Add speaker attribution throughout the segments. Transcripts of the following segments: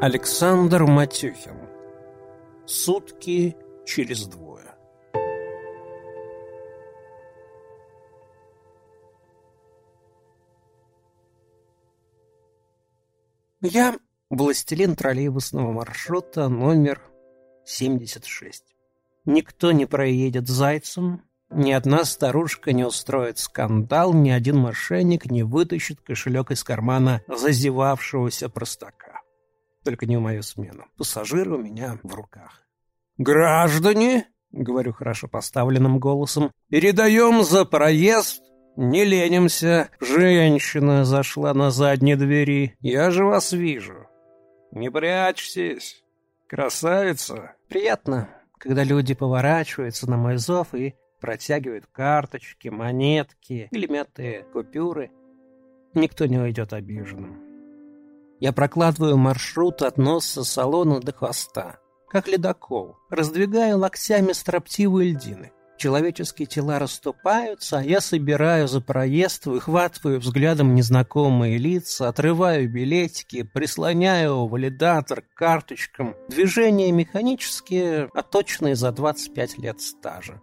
Speaker 1: Александр Матюхин Сутки через двое Я властелин троллейбусного маршрута номер 76. Никто не проедет зайцем, ни одна старушка не устроит скандал, ни один мошенник не вытащит кошелек из кармана зазевавшегося простака. Только не в мою смену. Пассажиры у меня в руках. «Граждане!» — говорю хорошо поставленным голосом. «Передаем за проезд не ленимся. Женщина зашла на задней двери. Я же вас вижу. Не прячьтесь. Красавица. Приятно, когда люди поворачиваются на мой зов и протягивают карточки, монетки или мятые купюры. Никто не уйдет обиженным. Я прокладываю маршрут от носа салона до хвоста, как ледокол, раздвигая локтями строптивые льдины. Человеческие тела расступаются, а я собираю за проезд, выхватываю взглядом незнакомые лица, отрываю билетики, прислоняю валидатор к карточкам. Движения механические, а точные за 25 лет стажа.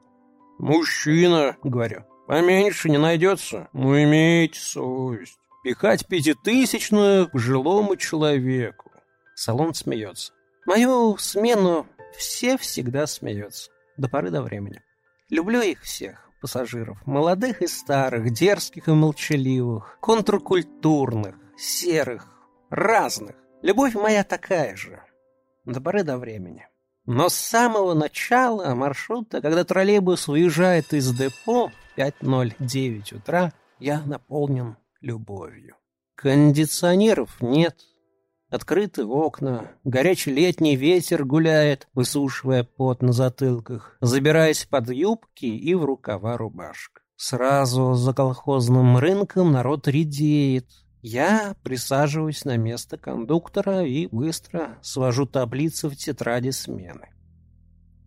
Speaker 1: «Мужчина», — говорю, — «поменьше не найдется. Ну, имейте совесть. Пихать пятитысячную пожилому человеку». Салон смеется. Мою смену все всегда смеются. До поры до времени. Люблю их всех, пассажиров, молодых и старых, дерзких и молчаливых, контркультурных, серых, разных. Любовь моя такая же, до поры до времени. Но с самого начала маршрута, когда троллейбус уезжает из депо в 5.09 утра, я наполнен любовью. Кондиционеров нет, Открыты окна, горячий летний ветер гуляет, высушивая пот на затылках, забираясь под юбки и в рукава рубашек. Сразу за колхозным рынком народ редеет. Я присаживаюсь на место кондуктора и быстро свожу таблицы в тетради смены.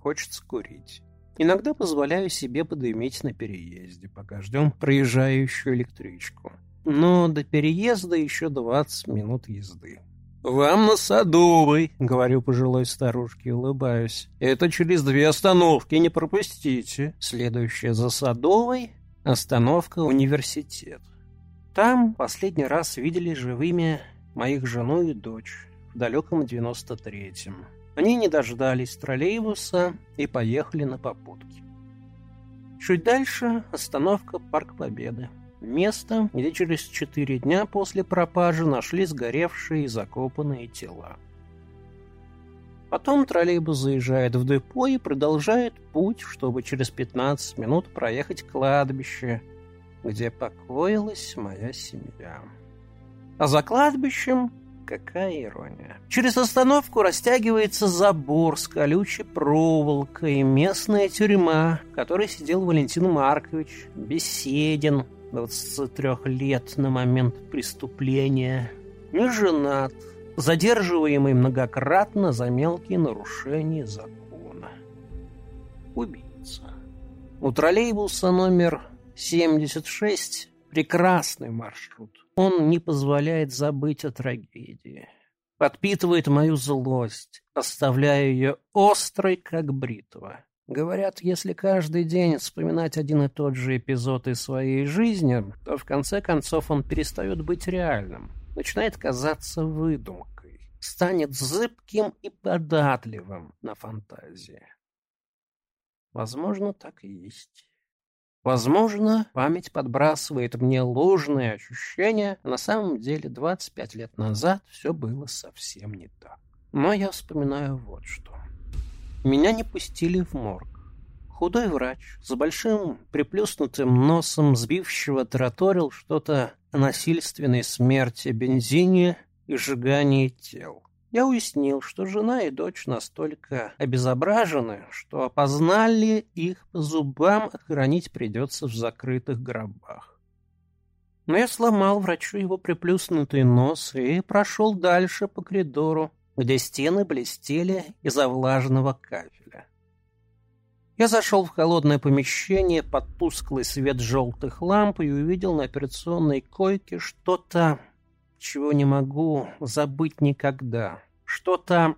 Speaker 1: Хочется курить. Иногда позволяю себе подыметь на переезде, пока ждем проезжающую электричку. Но до переезда еще 20 минут езды. «Вам на Садовой», — говорю пожилой старушке, улыбаюсь. «Это через две остановки, не пропустите». Следующая за Садовой — остановка «Университет». Там последний раз видели живыми моих жену и дочь в далеком 93-м. Они не дождались троллейбуса и поехали на попутке. Чуть дальше остановка Парк Победы. Место, где через четыре дня после пропажи нашли сгоревшие и закопанные тела. Потом троллейбус заезжает в депо и продолжает путь, чтобы через 15 минут проехать кладбище, где покоилась моя семья. А за кладбищем какая ирония. Через остановку растягивается забор с колючей проволокой местная тюрьма, в которой сидел Валентин Маркович, беседен, 23 лет на момент преступления, не женат, задерживаемый многократно за мелкие нарушения закона. Убийца. У троллейбуса номер 76 прекрасный маршрут. Он не позволяет забыть о трагедии. Подпитывает мою злость, оставляя ее острой, как бритва. Говорят, если каждый день вспоминать один и тот же эпизод из своей жизни, то в конце концов он перестает быть реальным, начинает казаться выдумкой, станет зыбким и податливым на фантазии. Возможно, так и есть. Возможно, память подбрасывает мне ложные ощущения, на самом деле 25 лет назад все было совсем не так. Но я вспоминаю вот что. Меня не пустили в морг. Худой врач с большим приплюснутым носом сбившего тараторил что-то о насильственной смерти, бензине и сжигании тел. Я уяснил, что жена и дочь настолько обезображены, что опознали их по зубам, а хранить придется в закрытых гробах. Но я сломал врачу его приплюснутый нос и прошел дальше по коридору, где стены блестели из-за влажного кафеля. Я зашел в холодное помещение под тусклый свет желтых ламп и увидел на операционной койке что-то, чего не могу забыть никогда. Что-то,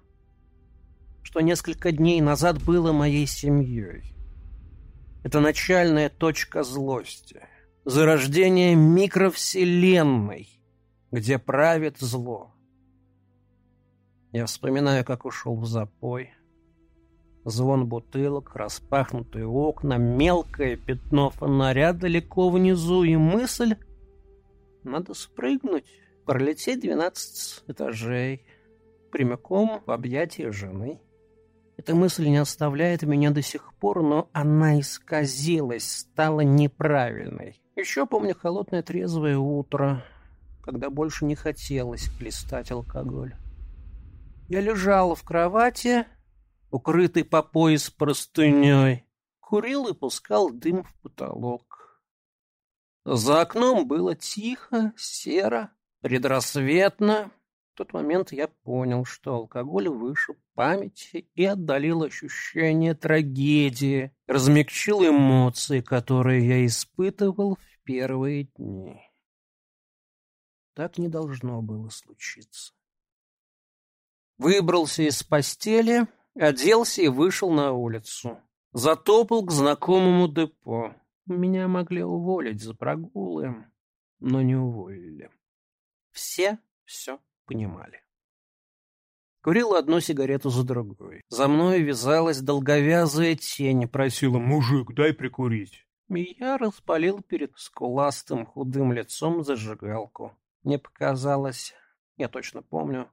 Speaker 1: что несколько дней назад было моей семьей. Это начальная точка злости. Зарождение микровселенной, где правит зло. Я вспоминаю, как ушел в запой. Звон бутылок, распахнутые окна, мелкое пятно фонаря далеко внизу и мысль «надо спрыгнуть, пролететь двенадцать этажей, прямиком в объятия жены». Эта мысль не оставляет меня до сих пор, но она исказилась, стала неправильной. Еще помню холодное трезвое утро, когда больше не хотелось плестать алкоголь. Я лежал в кровати, укрытый по пояс простыней, курил и пускал дым в потолок. За окном было тихо, серо, предрассветно. В тот момент я понял, что алкоголь вышиб памяти и отдалил ощущение трагедии, размягчил эмоции, которые я испытывал в первые дни. Так не должно было случиться. Выбрался из постели, оделся и вышел на улицу. Затопал к знакомому депо. Меня могли уволить за прогулы, но не уволили. Все все понимали. Курил одну сигарету за другой. За мной вязалась долговязая тень, просила «Мужик, дай прикурить». Я распалил перед скуластым худым лицом зажигалку. Мне показалось, я точно помню,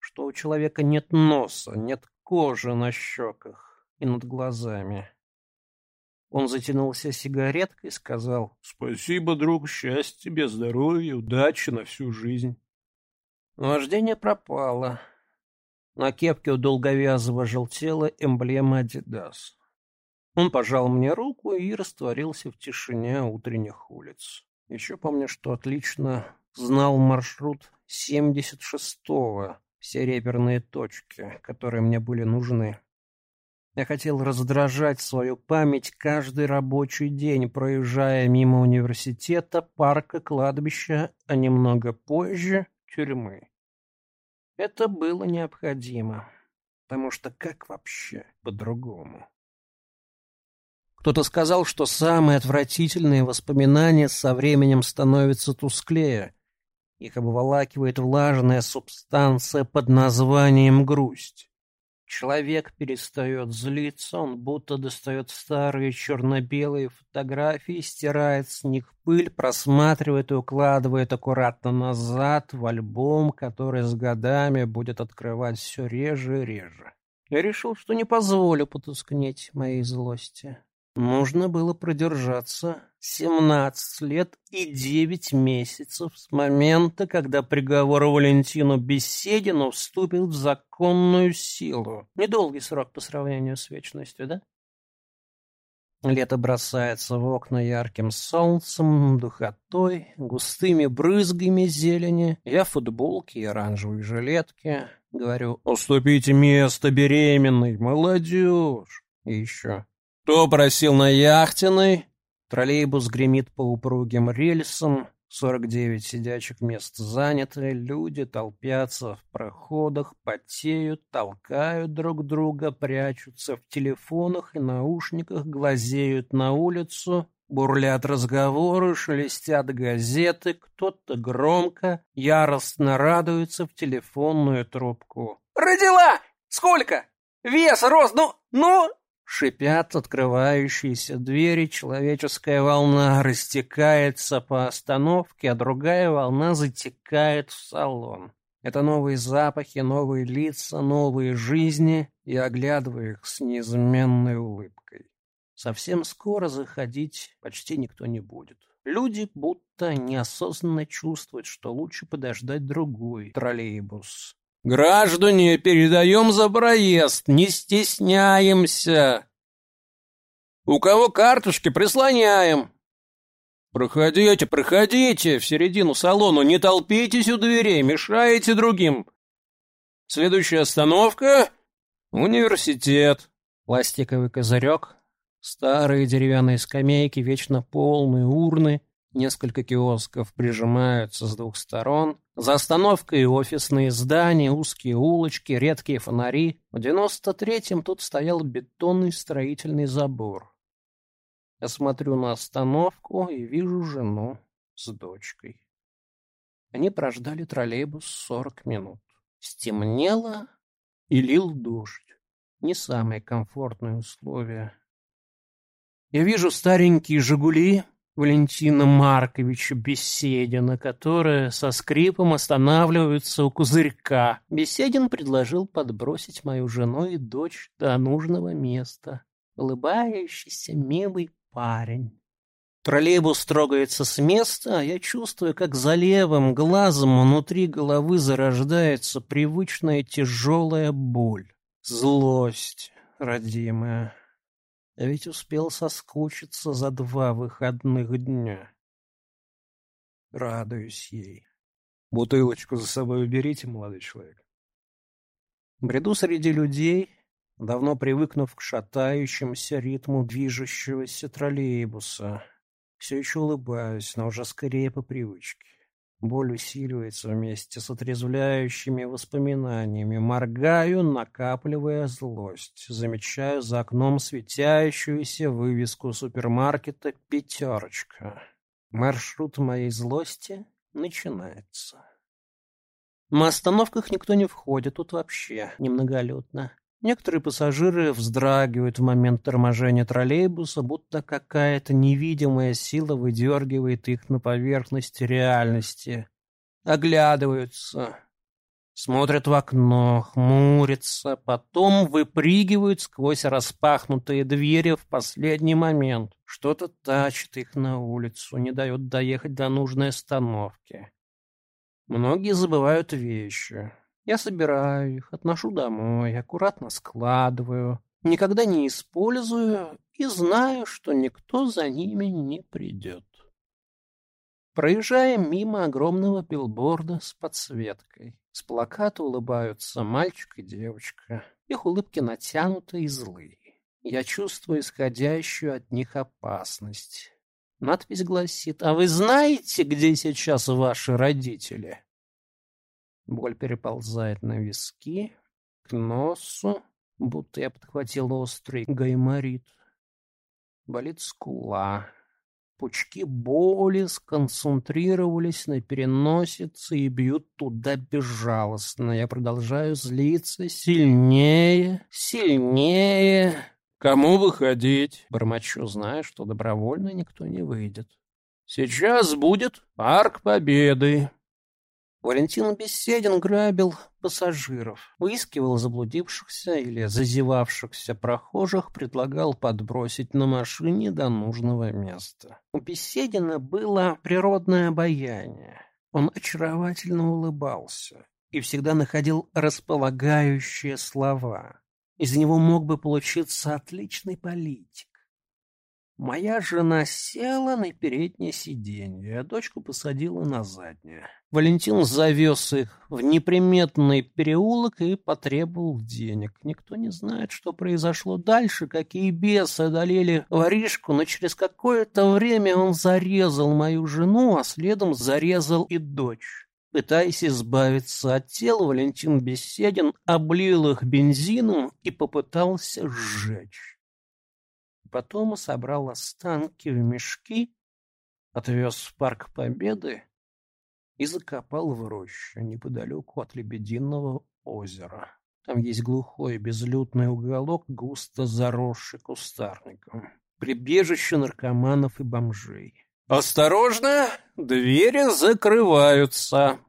Speaker 1: что у человека нет носа, нет кожи на щеках и над глазами. Он затянулся сигареткой и сказал «Спасибо, друг, счастья тебе, здоровья, удачи на всю жизнь». Вождение пропало. На кепке у долговязого желтела эмблема «Адидас». Он пожал мне руку и растворился в тишине утренних улиц. Еще помню, что отлично знал маршрут 76-го, все реперные точки, которые мне были нужны. Я хотел раздражать свою память каждый рабочий день, проезжая мимо университета, парка, кладбища, а немного позже — тюрьмы. Это было необходимо, потому что как вообще по-другому? Кто-то сказал, что самые отвратительные воспоминания со временем становятся тусклее, их обволакивает влажная субстанция под названием грусть. Человек перестает злиться, он будто достает старые черно-белые фотографии, стирает с них пыль, просматривает и укладывает аккуратно назад в альбом, который с годами будет открывать все реже и реже. Я решил, что не позволю потускнеть моей злости. Нужно было продержаться 17 лет и 9 месяцев с момента, когда приговор Валентину Беседину вступил в законную силу. Недолгий срок по сравнению с вечностью, да? Лето бросается в окна ярким солнцем, духотой, густыми брызгами зелени. Я в футболке и оранжевой жилетке. Говорю, уступите место беременной, молодежь. И еще, кто просил на яхтенной? Троллейбус гремит по упругим рельсам, 49 сидячих мест заняты, люди толпятся в проходах, потеют, толкают друг друга, прячутся в телефонах и наушниках, глазеют на улицу, бурлят разговоры, шелестят газеты, кто-то громко, яростно радуется в телефонную трубку. «Родила! Сколько? Вес, рост, ну, ну, Шипят открывающиеся двери, человеческая волна растекается по остановке, а другая волна затекает в салон. Это новые запахи, новые лица, новые жизни, и оглядываю их с неизменной улыбкой. Совсем скоро заходить почти никто не будет. Люди будто неосознанно чувствуют, что лучше подождать другой троллейбус. «Граждане, передаем за проезд, не стесняемся!» «У кого карточки, прислоняем!» «Проходите, проходите в середину салона, не толпитесь у дверей, мешаете другим!» «Следующая остановка — университет!» Пластиковый козырек, старые деревянные скамейки, вечно полные урны, Несколько киосков прижимаются с двух сторон. За остановкой офисные здания, узкие улочки, редкие фонари. В девяносто третьем тут стоял бетонный строительный забор. Я смотрю на остановку и вижу жену с дочкой. Они прождали троллейбус сорок минут. Стемнело и лил дождь. Не самые комфортные условия. Я вижу старенькие «Жигули» Валентина Марковича Беседина, которые со скрипом останавливаются у кузырька. Беседин предложил подбросить мою жену и дочь до нужного места. Улыбающийся, милый парень. Троллейбус трогается с места, а я чувствую, как за левым глазом внутри головы зарождается привычная тяжелая боль. Злость, родимая. Я ведь успел соскучиться за два выходных дня. Радуюсь ей. Бутылочку за собой уберите, молодой человек. Бреду среди людей, давно привыкнув к шатающемуся ритму движущегося троллейбуса. Все еще улыбаюсь, но уже скорее по привычке. Боль усиливается вместе с отрезвляющими воспоминаниями. Моргаю, накапливая злость. Замечаю за окном светящуюся вывеску супермаркета «Пятерочка». Маршрут моей злости начинается. На остановках никто не входит, тут вообще немноголюдно. Некоторые пассажиры вздрагивают в момент торможения троллейбуса, будто какая-то невидимая сила выдергивает их на поверхность реальности. Оглядываются, смотрят в окно, хмурятся, потом выпрыгивают сквозь распахнутые двери в последний момент. Что-то тащит их на улицу, не дает доехать до нужной остановки. Многие забывают вещи. Я собираю их, отношу домой, аккуратно складываю, никогда не использую и знаю, что никто за ними не придет. Проезжаем мимо огромного билборда с подсветкой. С плаката улыбаются мальчик и девочка. Их улыбки натянуты и злые. Я чувствую исходящую от них опасность. Надпись гласит «А вы знаете, где сейчас ваши родители?» Боль переползает на виски, к носу, будто я подхватил острый гайморит. Болит скула. Пучки боли сконцентрировались на переносице и бьют туда безжалостно. Я продолжаю злиться сильнее, сильнее. «Кому выходить?» Бормочу, зная, что добровольно никто не выйдет. «Сейчас будет парк Победы». Валентин Беседин грабил пассажиров, выискивал заблудившихся или зазевавшихся прохожих, предлагал подбросить на машине до нужного места. У Беседина было природное обаяние. Он очаровательно улыбался и всегда находил располагающие слова. Из него мог бы получиться отличный политик. Моя жена села на переднее сиденье, а дочку посадила на заднее. Валентин завез их в неприметный переулок и потребовал денег. Никто не знает, что произошло дальше, какие бесы одолели воришку, но через какое-то время он зарезал мою жену, а следом зарезал и дочь. Пытаясь избавиться от тела, Валентин Беседин облил их бензином и попытался сжечь. Потом собрал останки в мешки, отвез в парк Победы и закопал в рощу неподалеку от Лебединого озера. Там есть глухой безлюдный уголок, густо заросший кустарником. Прибежище наркоманов и бомжей. «Осторожно! Двери закрываются!»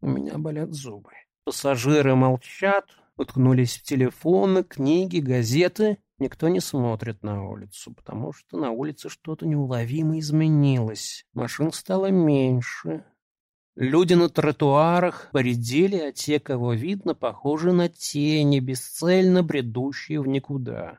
Speaker 1: У меня болят зубы. Пассажиры молчат, уткнулись в телефоны, книги, газеты Никто не смотрит на улицу, потому что на улице что-то неуловимо изменилось. Машин стало меньше. Люди на тротуарах поредели, а те, кого видно, похожи на тени, бесцельно бредущие в никуда.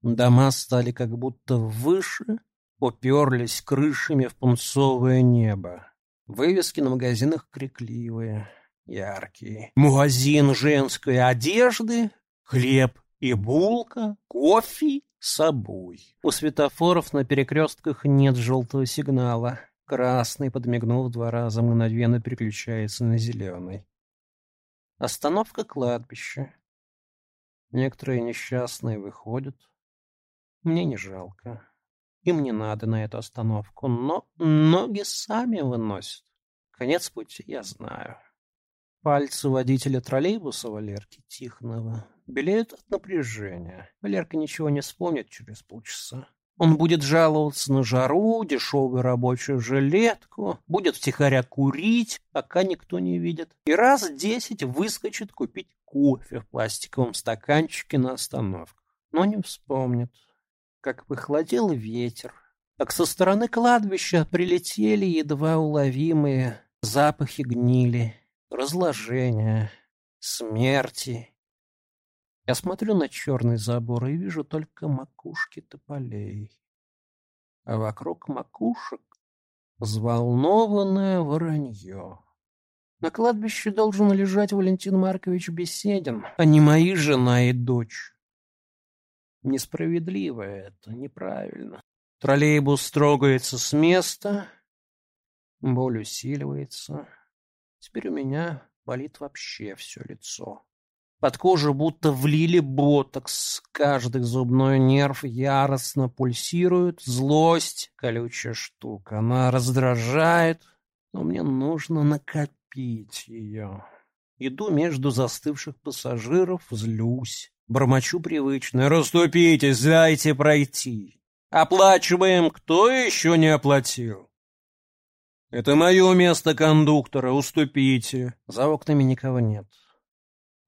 Speaker 1: Дома стали как будто выше, уперлись крышами в пунцовое небо. Вывески на магазинах крикливые, яркие. Магазин женской одежды, хлеб и булка, кофе с собой. У светофоров на перекрестках нет желтого сигнала. Красный, подмигнув два раза, мгновенно переключается на зеленый. Остановка кладбища. Некоторые несчастные выходят. Мне не жалко. Им не надо на эту остановку, но ноги сами выносят. Конец пути я знаю. Пальцы водителя троллейбуса Валерки Тихонова белеют от напряжения. Валерка ничего не вспомнит через полчаса. Он будет жаловаться на жару, дешевую рабочую жилетку, будет втихаря курить, пока никто не видит, и раз десять выскочит купить кофе в пластиковом стаканчике на остановках. Но не вспомнит, как похолодел ветер, как со стороны кладбища прилетели едва уловимые запахи гнили, разложения, смерти я смотрю на черный забор и вижу только макушки тополей. А вокруг макушек взволнованное воронье. На кладбище должен лежать Валентин Маркович Беседин, а не мои жена и дочь. Несправедливо это, неправильно. Троллейбус трогается с места, боль усиливается. Теперь у меня болит вообще все лицо. Под кожу будто влили ботокс. Каждый зубной нерв яростно пульсирует. Злость — колючая штука. Она раздражает, но мне нужно накопить ее. Иду между застывших пассажиров, злюсь. Бормочу привычно. «Расступитесь, дайте пройти!» «Оплачиваем, кто еще не оплатил?» «Это мое место кондуктора, уступите!» За окнами никого нет.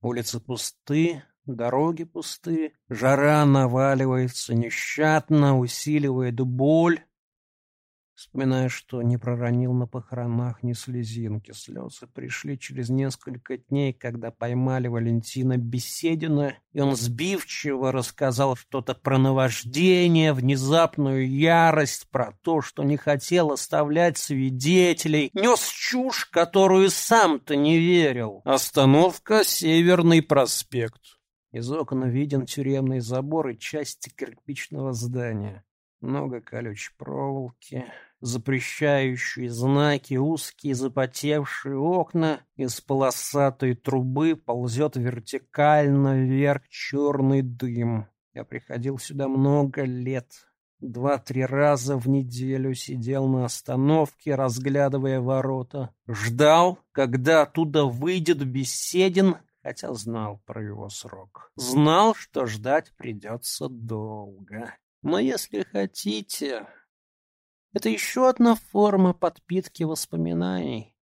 Speaker 1: Улицы пусты, дороги пусты, жара наваливается нещадно, усиливает боль. Вспоминая, что не проронил на похоронах ни слезинки, слезы пришли через несколько дней, когда поймали Валентина Беседина, и он сбивчиво рассказал что-то про наваждение, внезапную ярость, про то, что не хотел оставлять свидетелей, нес чушь, которую сам-то не верил. Остановка «Северный проспект». Из окна виден тюремный забор и части кирпичного здания много колючей проволоки, запрещающие знаки, узкие запотевшие окна, из полосатой трубы ползет вертикально вверх черный дым. Я приходил сюда много лет. Два-три раза в неделю сидел на остановке, разглядывая ворота. Ждал, когда оттуда выйдет Беседин, хотя знал про его срок. Знал, что ждать придется долго. Но если хотите, это еще одна форма подпитки воспоминаний.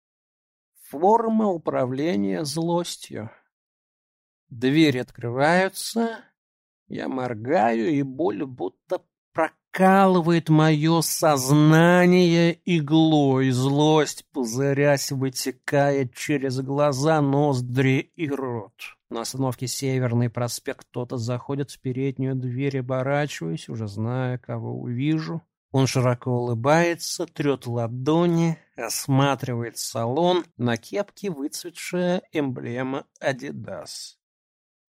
Speaker 1: Форма управления злостью. Двери открываются, я моргаю, и боль будто прокалывает мое сознание иглой. Злость, пузырясь, вытекает через глаза, ноздри и рот. На остановке Северный проспект кто-то заходит в переднюю дверь, оборачиваюсь, уже зная, кого увижу. Он широко улыбается, трет ладони, осматривает салон, на кепке выцветшая эмблема «Адидас».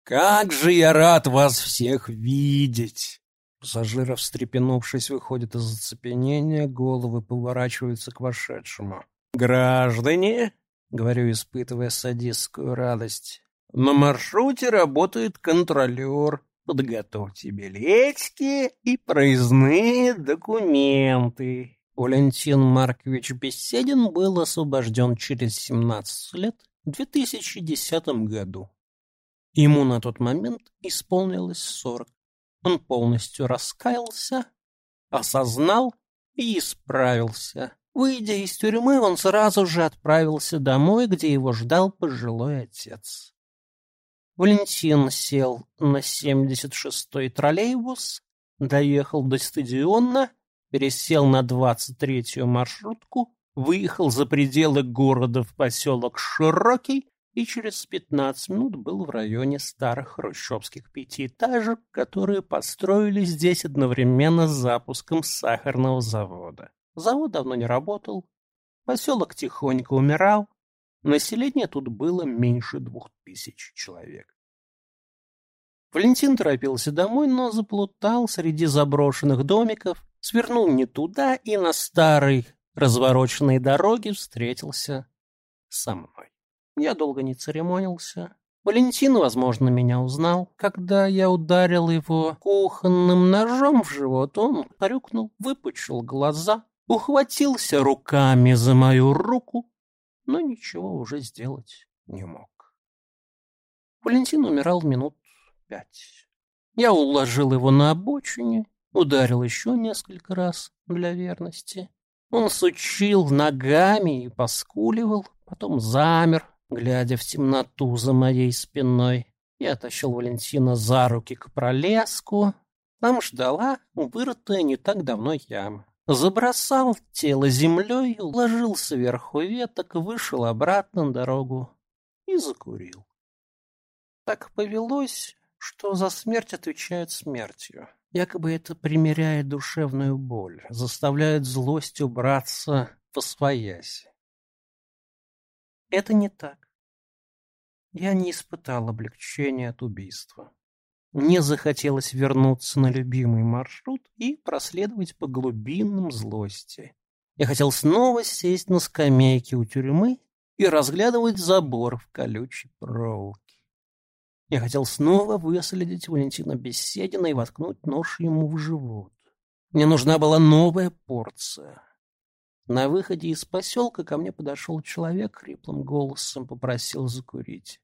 Speaker 1: «Как же я рад вас всех видеть!» Пассажиры, встрепенувшись, выходят из оцепенения, головы поворачиваются к вошедшему. «Граждане!» — говорю, испытывая садистскую радость. На маршруте работает контролер. Подготовьте билетики и проездные документы. Валентин Маркович Беседин был освобожден через 17 лет в 2010 году. Ему на тот момент исполнилось 40. Он полностью раскаялся, осознал и исправился. Выйдя из тюрьмы, он сразу же отправился домой, где его ждал пожилой отец. Валентин сел на 76-й троллейбус, доехал до стадиона, пересел на 23-ю маршрутку, выехал за пределы города в поселок Широкий и через 15 минут был в районе старых хрущевских пятиэтажек, которые построили здесь одновременно с запуском сахарного завода. Завод давно не работал, поселок тихонько умирал, Население тут было меньше двух тысяч человек. Валентин торопился домой, но заплутал среди заброшенных домиков, свернул не туда и на старый развороченной дороге встретился со мной. Я долго не церемонился. Валентин, возможно, меня узнал. Когда я ударил его кухонным ножом в живот, он порюкнул, выпучил глаза, ухватился руками за мою руку, но ничего уже сделать не мог. Валентин умирал минут пять. Я уложил его на обочине, ударил еще несколько раз для верности. Он сучил ногами и поскуливал, потом замер, глядя в темноту за моей спиной. Я тащил Валентина за руки к пролеску. Там ждала вырытая не так давно яма. Забросал тело землей, уложил сверху веток, вышел обратно на дорогу и закурил. Так повелось, что за смерть отвечают смертью. Якобы это примеряет душевную боль, заставляет злость убраться по свояси. Это не так. Я не испытал облегчения от убийства. Мне захотелось вернуться на любимый маршрут и проследовать по глубинам злости. Я хотел снова сесть на скамейке у тюрьмы и разглядывать забор в колючей проволоке. Я хотел снова выследить Валентина Беседина и воткнуть нож ему в живот. Мне нужна была новая порция. На выходе из поселка ко мне подошел человек, хриплым голосом попросил закурить.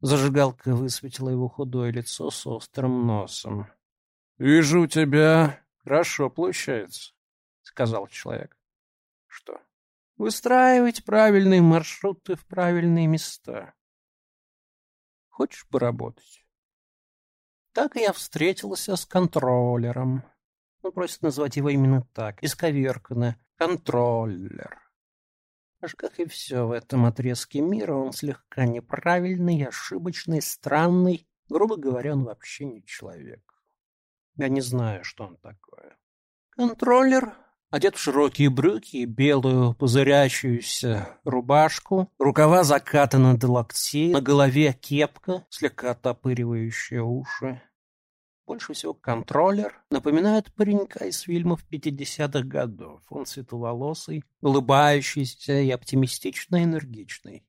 Speaker 1: Зажигалка высветила его худое лицо с острым носом. — Вижу, у тебя хорошо получается, — сказал человек. — Что? — Выстраивать правильные маршруты в правильные места. Хочешь поработать? Так я встретился с контроллером. Он просит назвать его именно так, исковерканно. Контроллер. Аж как и все в этом отрезке мира, он слегка неправильный, ошибочный, странный. Грубо говоря, он вообще не человек. Я не знаю, что он такое. Контроллер одет в широкие брюки и белую пузырящуюся рубашку, рукава закатаны до локтей, на голове кепка, слегка оттопыривающая уши. Больше всего контроллер напоминает паренька из фильмов 50-х годов. Он светловолосый, улыбающийся и оптимистично энергичный.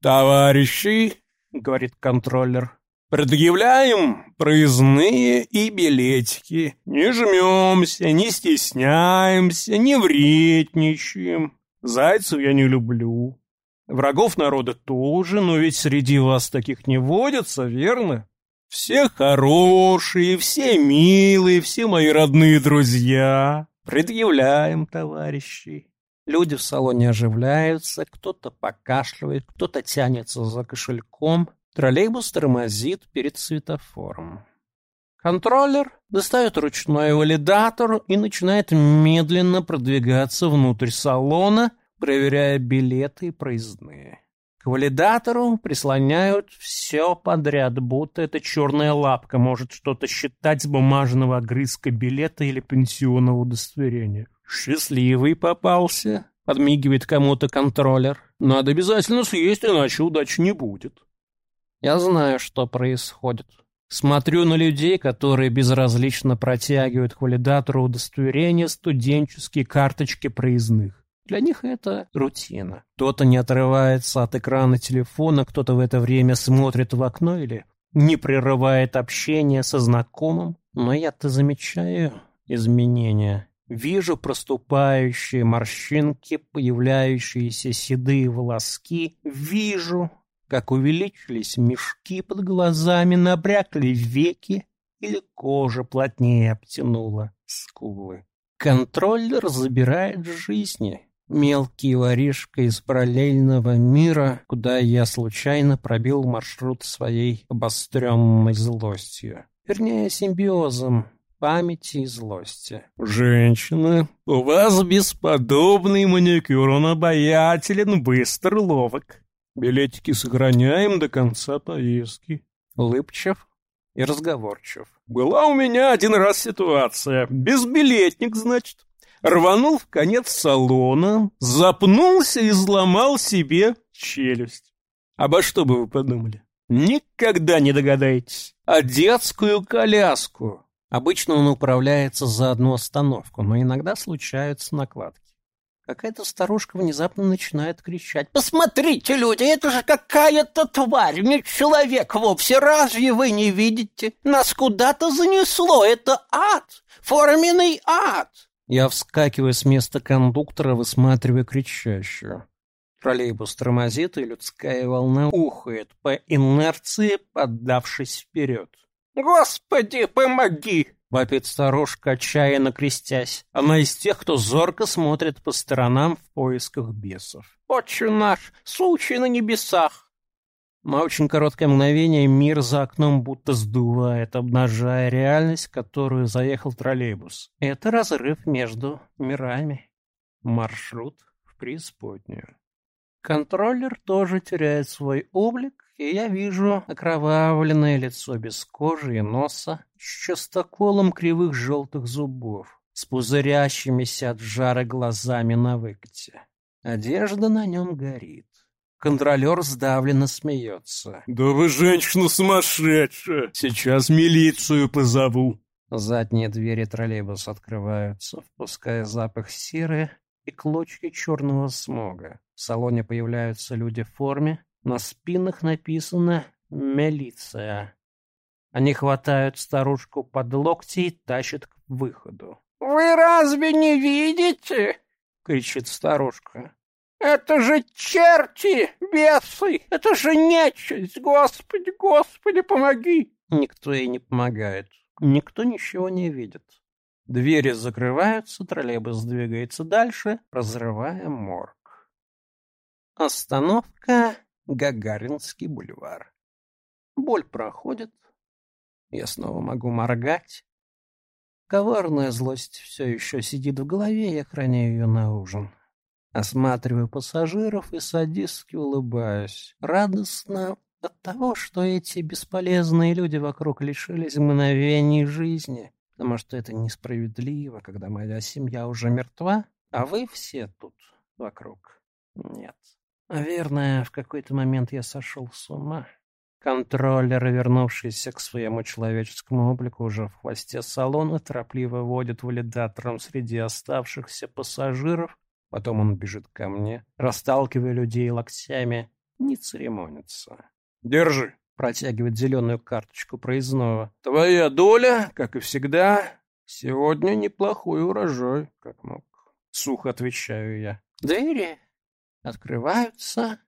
Speaker 1: «Товарищи!» — говорит контроллер. Предъявляем проездные и билетики. Не жмемся, не стесняемся, не вредничаем. Зайцев я не люблю. Врагов народа тоже, но ведь среди вас таких не водятся, верно? Все хорошие, все милые, все мои родные друзья. Предъявляем, товарищи. Люди в салоне оживляются, кто-то покашливает, кто-то тянется за кошельком. Троллейбус тормозит перед светофором. Контроллер достает ручной валидатор и начинает медленно продвигаться внутрь салона, проверяя билеты и проездные. К валидатору прислоняют все подряд, будто эта черная лапка может что-то считать с бумажного огрызка билета или пенсионного удостоверения. «Счастливый попался», — подмигивает кому-то контроллер. «Надо обязательно съесть, иначе удачи не будет». Я знаю, что происходит. Смотрю на людей, которые безразлично протягивают к валидатору удостоверения студенческие карточки проездных. Для них это рутина. Кто-то не отрывается от экрана телефона, кто-то в это время смотрит в окно или не прерывает общение со знакомым. Но я-то замечаю изменения. Вижу проступающие морщинки, появляющиеся седые волоски. Вижу как увеличились мешки под глазами, набрякли веки или кожа плотнее обтянула скулы. Контроллер забирает жизни. Мелкий воришка из параллельного мира, куда я случайно пробил маршрут своей обостренной злостью. Вернее, симбиозом памяти и злости. «Женщина, у вас бесподобный маникюр, он обаятелен, быстр, ловок. Билетики сохраняем до конца поездки. Улыбчив и разговорчив. Была у меня один раз ситуация. Безбилетник, значит. Рванул в конец салона, запнулся и сломал себе челюсть. Обо что бы вы подумали? Никогда не догадаетесь. А детскую коляску. Обычно он управляется за одну остановку, но иногда случаются накладки. Какая-то старушка внезапно начинает кричать. «Посмотрите, люди, это же какая-то тварь, не человек вовсе, разве вы не видите? Нас куда-то занесло, это ад, форменный ад!» Я вскакиваю с места кондуктора, высматривая кричащую. Троллейбус тормозит, и людская волна ухает по инерции, поддавшись вперед. «Господи, помоги!» — вопит старушка, отчаянно крестясь. Она из тех, кто зорко смотрит по сторонам в поисках бесов. «Отче наш, случай на небесах!» На очень короткое мгновение мир за окном будто сдувает, обнажая реальность, в которую заехал троллейбус. Это разрыв между мирами. Маршрут в преисподнюю. Контроллер тоже теряет свой облик, и я вижу окровавленное лицо без кожи и носа, с частоколом кривых желтых зубов, с пузырящимися от жара глазами на выкате. Одежда на нем горит. Контролер сдавленно смеется.
Speaker 2: «Да вы женщина сумасшедшая! Сейчас милицию позову!»
Speaker 1: Задние двери троллейбуса открываются, впуская запах серы и клочки черного смога. В салоне появляются люди в форме, на спинах написано «Милиция». Они хватают старушку под локти и тащат к выходу. «Вы разве не видите?» — кричит старушка. «Это же черти, бесы! Это же нечисть! Господи, Господи, помоги!» Никто ей не помогает. Никто ничего не видит. Двери закрываются, троллейбус двигается дальше, разрывая морг. Остановка Гагаринский бульвар. Боль проходит. Я снова могу моргать. Коварная злость все еще сидит в голове, я храняю ее на ужин. Осматриваю пассажиров и садистски улыбаюсь. Радостно от того, что эти бесполезные люди вокруг лишились мгновений жизни потому что это несправедливо, когда моя семья уже мертва, а вы все тут вокруг. Нет. Наверное, в какой-то момент я сошел с ума. Контроллер, вернувшийся к своему человеческому облику уже в хвосте салона, торопливо водит валидатором среди оставшихся пассажиров. Потом он бежит ко мне, расталкивая людей локтями, не церемонится.
Speaker 2: «Держи!»
Speaker 1: Протягивает зеленую карточку проездного.
Speaker 2: Твоя доля, как и всегда, сегодня неплохой урожай, как мог. Сухо отвечаю я.
Speaker 1: Двери открываются,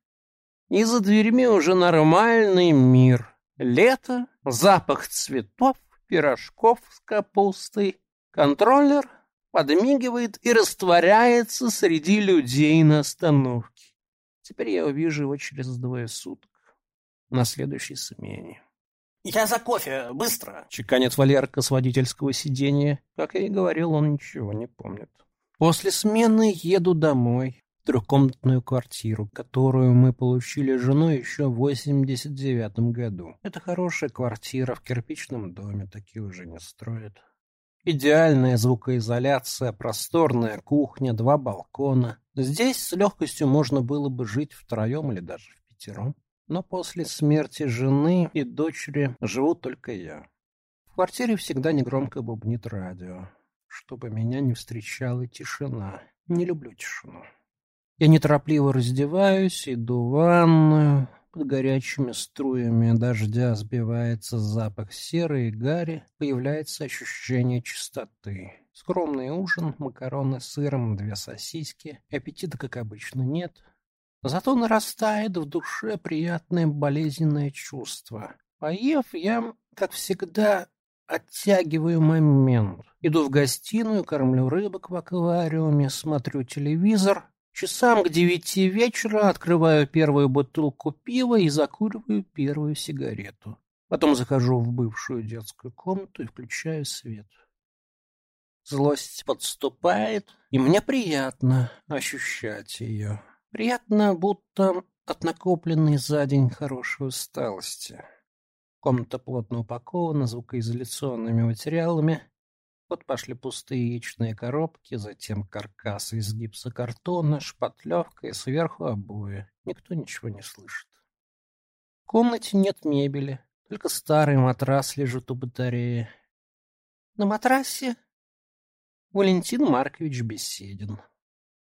Speaker 1: и за дверьми уже нормальный мир. Лето, запах цветов, пирожков с капустой. Контроллер подмигивает и растворяется среди людей на остановке. Теперь я увижу его через двое суток на следующей смене.
Speaker 3: «Я за кофе, быстро!»
Speaker 1: — чеканит Валерка с водительского сиденья. Как я и говорил, он ничего не помнит. После смены еду домой, в трехкомнатную квартиру, которую мы получили с женой еще в 89 году. Это хорошая квартира в кирпичном доме, такие уже не строят. Идеальная звукоизоляция, просторная кухня, два балкона. Здесь с легкостью можно было бы жить втроем или даже в пятером. Но после смерти жены и дочери живу только я. В квартире всегда негромко бубнит радио, чтобы меня не встречала тишина. Не люблю тишину. Я неторопливо раздеваюсь, иду в ванную. Под горячими струями дождя сбивается запах серы и гари, появляется ощущение чистоты. Скромный ужин, макароны с сыром, две сосиски. Аппетита, как обычно, нет. Зато нарастает в душе приятное болезненное чувство. Поев, я, как всегда, оттягиваю момент. Иду в гостиную, кормлю рыбок в аквариуме, смотрю телевизор. Часам к девяти вечера открываю первую бутылку пива и закуриваю первую сигарету. Потом захожу в бывшую детскую комнату и включаю свет. Злость подступает, и мне приятно ощущать ее. Приятно, будто от накопленной за день хорошей усталости. Комната плотно упакована звукоизоляционными материалами. Вот пошли пустые яичные коробки, затем каркасы из гипсокартона, шпатлевка и сверху обои. Никто ничего не слышит. В комнате нет мебели, только старый матрас лежит у батареи. На матрасе Валентин Маркович беседен.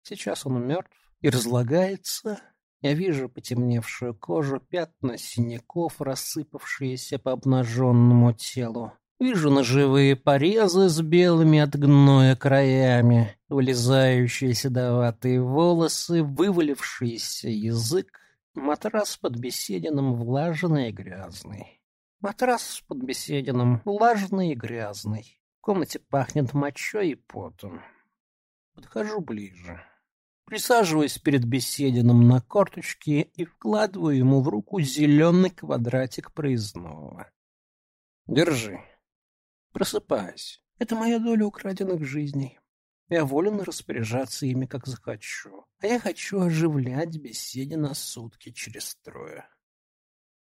Speaker 1: Сейчас он мертв и разлагается. Я вижу потемневшую кожу, пятна синяков, рассыпавшиеся по обнаженному телу. Вижу ножевые порезы с белыми от гноя краями, вылезающие седоватые волосы, вывалившийся язык, матрас под беседином влажный и грязный. Матрас под беседином влажный и грязный. В комнате пахнет мочой и потом. Подхожу ближе. Присаживаюсь перед беседином на корточке и вкладываю ему в руку зеленый квадратик проездного. Держи. Просыпаюсь. Это моя доля украденных жизней. Я волен распоряжаться ими, как захочу. А я хочу оживлять беседе на сутки через трое.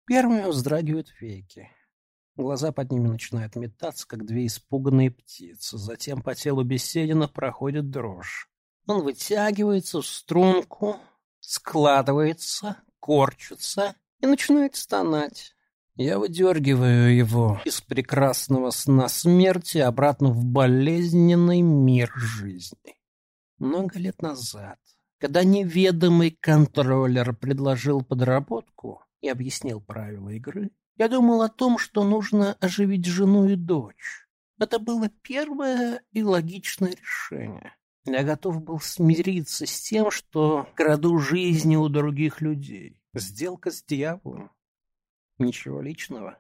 Speaker 1: Первыми вздрагивают веки. Глаза под ними начинают метаться, как две испуганные птицы. Затем по телу Беседина проходит дрожь. Он вытягивается в струнку, складывается, корчится и начинает стонать. Я выдергиваю его из прекрасного сна смерти обратно в болезненный мир жизни. Много лет назад, когда неведомый контроллер предложил подработку и объяснил правила игры, я думал о том, что нужно оживить жену и дочь. Это было первое и логичное решение. Я готов был смириться с тем, что краду жизни у других людей. Сделка с дьяволом. Ничего личного.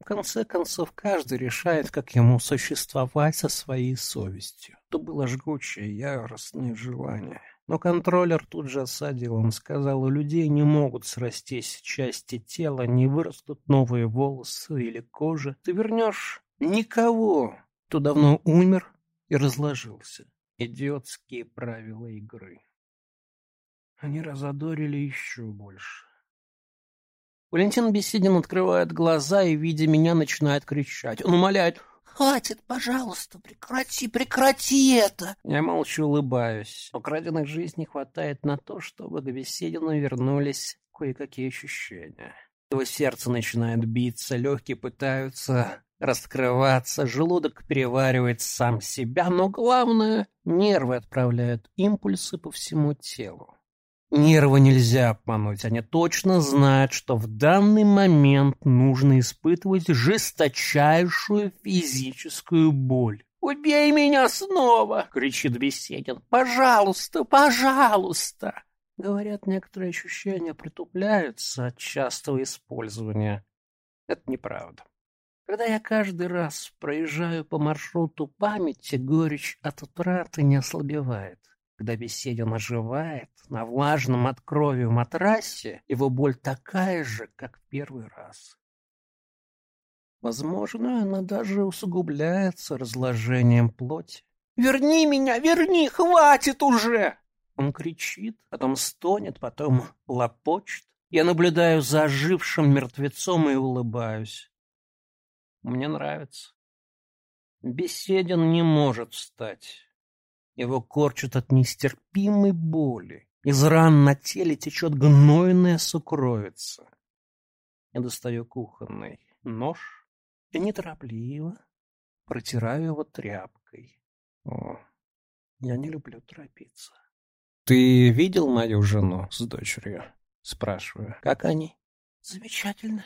Speaker 1: В конце концов, каждый решает, как ему существовать со своей совестью. То было жгучее, яростное желание. Но контроллер тут же осадил. Он сказал, у людей не могут срастись части тела, не вырастут новые волосы или кожа. Ты вернешь никого, кто давно умер и разложился. Идиотские правила игры. Они разодорили еще больше. Валентин Беседин открывает глаза и, видя меня, начинает кричать. Он умоляет «Хватит, пожалуйста, прекрати, прекрати это!» Я молчу, улыбаюсь. Украденных жизней хватает на то, чтобы к Беседину вернулись кое-какие ощущения. Его сердце начинает биться, легкие пытаются раскрываться, желудок переваривает сам себя, но главное — нервы отправляют импульсы по всему телу. Нервы нельзя обмануть, они точно знают, что в данный момент нужно испытывать жесточайшую физическую боль. «Убей меня снова!» — кричит Беседин. «Пожалуйста, пожалуйста!» Говорят, некоторые ощущения притупляются от частого использования. Это неправда. Когда я каждый раз проезжаю по маршруту памяти, горечь от утраты не ослабевает. Когда Беседин оживает на влажном от крови матрасе, его боль такая же, как в первый раз. Возможно, она даже усугубляется разложением плоти. «Верни меня, верни, хватит уже!» Он кричит, потом стонет, потом лопочет. Я наблюдаю за ожившим мертвецом и улыбаюсь. Мне нравится. Беседин не может встать. Его корчат от нестерпимой боли. Из ран на теле течет гнойная сукровица. Я достаю кухонный нож и неторопливо протираю его тряпкой. О, я не люблю торопиться. «Ты видел мою жену с дочерью?» Спрашиваю. «Как они?» «Замечательно.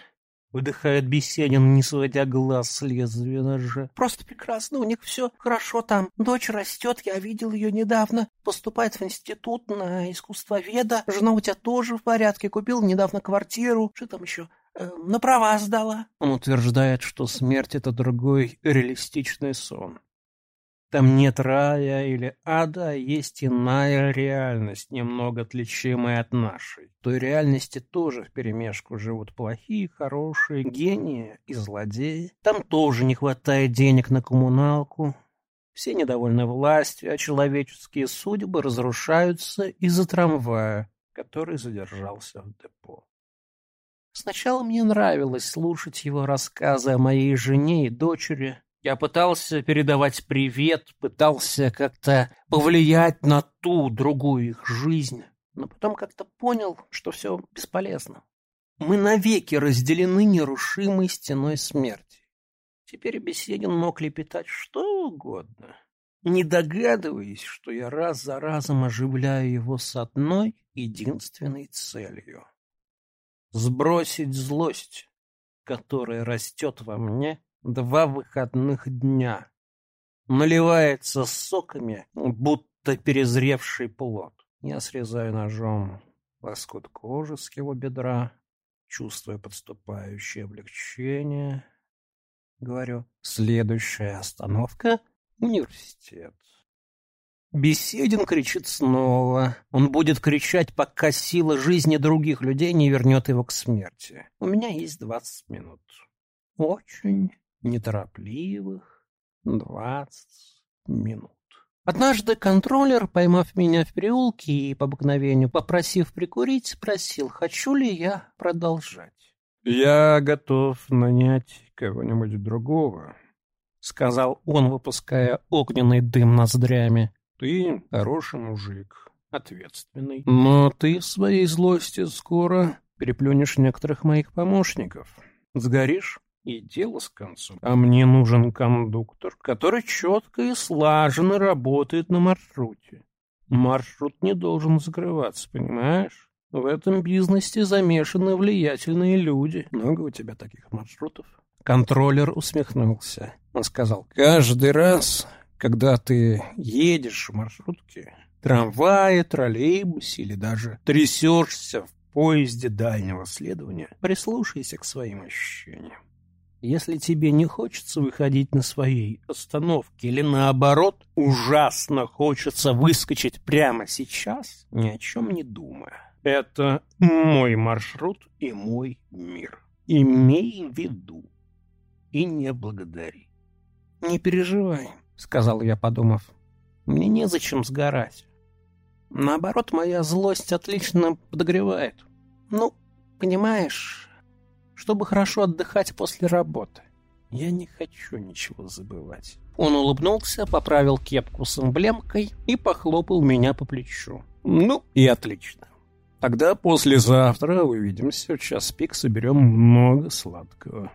Speaker 1: Выдыхает Беседин, не сводя глаз с лезвия ножа. «Просто прекрасно, у них все хорошо там. Дочь растет, я видел ее недавно. Поступает в институт на искусствоведа. Жена у тебя тоже в порядке. Купил недавно квартиру. Что там еще? Э, на права сдала». Он утверждает, что смерть — это другой реалистичный сон. Там нет рая или ада, а есть иная реальность, немного отличимая от нашей. В той реальности тоже вперемешку живут плохие, хорошие, гении и злодеи. Там тоже не хватает денег на коммуналку. Все недовольны властью, а человеческие судьбы разрушаются из-за трамвая, который задержался в депо. Сначала мне нравилось слушать его рассказы о моей жене и дочери, я пытался передавать привет, пытался как-то повлиять на ту, другую их жизнь, но потом как-то понял, что все бесполезно. Мы навеки разделены нерушимой стеной смерти. Теперь Беседин мог лепетать что угодно. не догадываясь, что я раз за разом оживляю его с одной единственной целью — сбросить злость, которая растет во мне два выходных дня, наливается соками, будто перезревший плод. Я срезаю ножом лоскут кожи с его бедра, чувствуя подступающее облегчение. Говорю, следующая остановка — университет. Беседин кричит снова. Он будет кричать, пока сила жизни других людей не вернет его к смерти. У меня есть двадцать минут. Очень неторопливых двадцать минут. Однажды контроллер, поймав меня в переулке и по обыкновению попросив прикурить, спросил, хочу ли я продолжать.
Speaker 2: «Я готов нанять кого-нибудь другого», —
Speaker 1: сказал он, выпуская огненный дым ноздрями.
Speaker 2: «Ты хороший мужик, ответственный, но ты в своей злости скоро переплюнешь некоторых моих помощников. Сгоришь?» И дело с концом. А мне нужен кондуктор, который четко и слаженно работает на маршруте. Маршрут не должен закрываться, понимаешь? В этом бизнесе замешаны влиятельные люди. Много у тебя таких маршрутов? Контроллер усмехнулся. Он сказал, каждый раз, когда ты едешь в маршрутке, трамвае, троллейбусе или даже трясешься в поезде дальнего следования, прислушайся к своим ощущениям. Если тебе не хочется выходить на своей остановке или наоборот, ужасно хочется выскочить прямо сейчас, ни о чем не думая. Это мой маршрут и мой мир. Имей в виду и не благодари. Не переживай, сказал я, подумав. Мне незачем сгорать. Наоборот, моя злость отлично подогревает. Ну, понимаешь, чтобы хорошо отдыхать после работы. Я не хочу ничего забывать. Он улыбнулся, поправил кепку с эмблемкой и похлопал меня по плечу. Ну, и отлично. Тогда послезавтра увидимся, в час пик соберем много сладкого.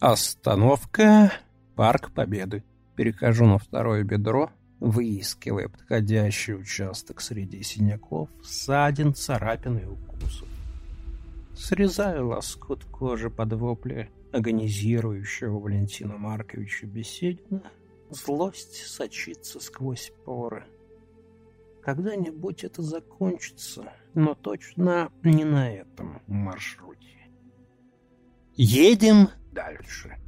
Speaker 2: Остановка Парк Победы. Перехожу на второе бедро, выискивая подходящий участок среди синяков, ссадин, царапин и укусов. Срезаю лоскут кожи под вопли агонизирующего Валентина Марковича Беседина. Злость сочится сквозь поры. Когда-нибудь это закончится, но точно не на этом маршруте. Едем дальше.